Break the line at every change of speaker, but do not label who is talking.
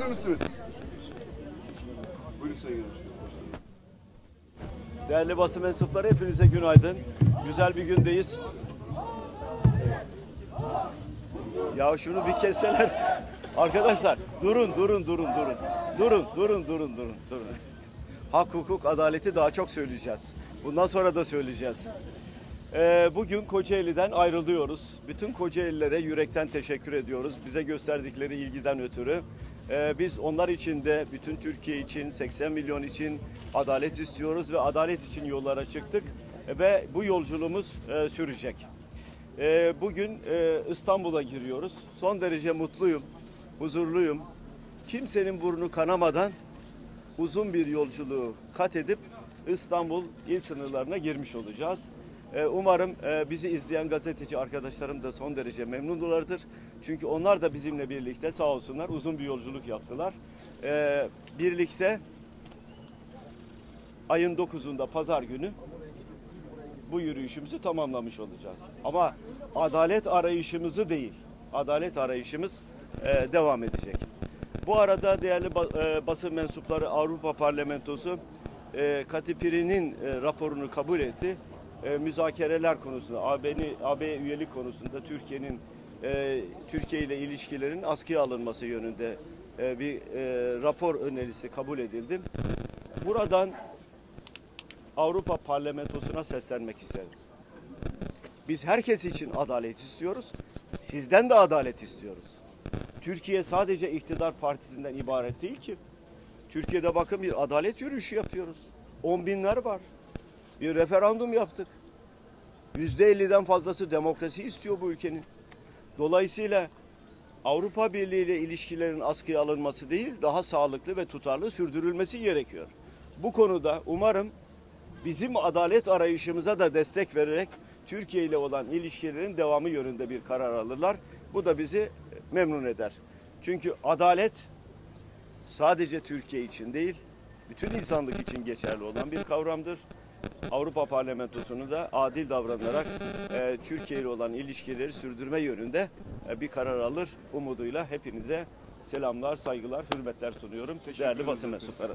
Hazır mısınız? Buyurun Sayın
Değerli basın mensupları hepinize günaydın. Güzel bir gündeyiz. Ya şunu bir kesseler. Arkadaşlar durun durun durun durun. Durun durun durun durun durun. Hak, hukuk, adaleti daha çok söyleyeceğiz. Bundan sonra da söyleyeceğiz. Ee, bugün Kocaeli'den ayrılıyoruz. Bütün Kocaeli'lere yürekten teşekkür ediyoruz. Bize gösterdikleri ilgiden ötürü. Ee, biz onlar için de bütün Türkiye için, 80 milyon için adalet istiyoruz ve adalet için yollara çıktık. Ve bu yolculuğumuz e, sürecek. Ee, bugün e, İstanbul'a giriyoruz. Son derece mutluyum, huzurluyum. Kimsenin burnu kanamadan uzun bir yolculuğu kat edip İstanbul il sınırlarına girmiş olacağız. Ee, Umarım e, bizi izleyen gazeteci arkadaşlarım da son derece memnunlardır. Çünkü onlar da bizimle birlikte sağ olsunlar uzun bir yolculuk yaptılar. Ee, Birlikte ayın 9'unda pazar günü bu yürüyüşümüzü tamamlamış olacağız. Ama adalet arayışımızı değil, adalet arayışımız e, devam edecek. Bu arada değerli ba- e, basın mensupları Avrupa Parlamentosu e, Katipiri'nin e, raporunu kabul etti. E, müzakereler konusunda, AB'ni, AB üyelik konusunda Türkiye'nin e, Türkiye ile ilişkilerin askıya alınması yönünde e, bir e, rapor önerisi kabul edildi. Buradan Avrupa Parlamentosu'na seslenmek isterim. Biz herkes için adalet istiyoruz. Sizden de adalet istiyoruz. Türkiye sadece iktidar partisinden ibaret değil ki. Türkiye'de bakın bir adalet yürüyüşü yapıyoruz. On binler var. Bir referandum yaptık. Yüzde elliden fazlası demokrasi istiyor bu ülkenin. Dolayısıyla Avrupa Birliği ile ilişkilerin askıya alınması değil, daha sağlıklı ve tutarlı sürdürülmesi gerekiyor. Bu konuda umarım bizim adalet arayışımıza da destek vererek Türkiye ile olan ilişkilerin devamı yönünde bir karar alırlar. Bu da bizi memnun eder. Çünkü adalet sadece Türkiye için değil, bütün insanlık için geçerli olan bir kavramdır. Avrupa Parlamentosu'nu da adil davranarak e, Türkiye ile olan ilişkileri sürdürme yönünde e, bir karar alır umuduyla hepinize selamlar, saygılar, hürmetler sunuyorum. Değerli basın mensupları.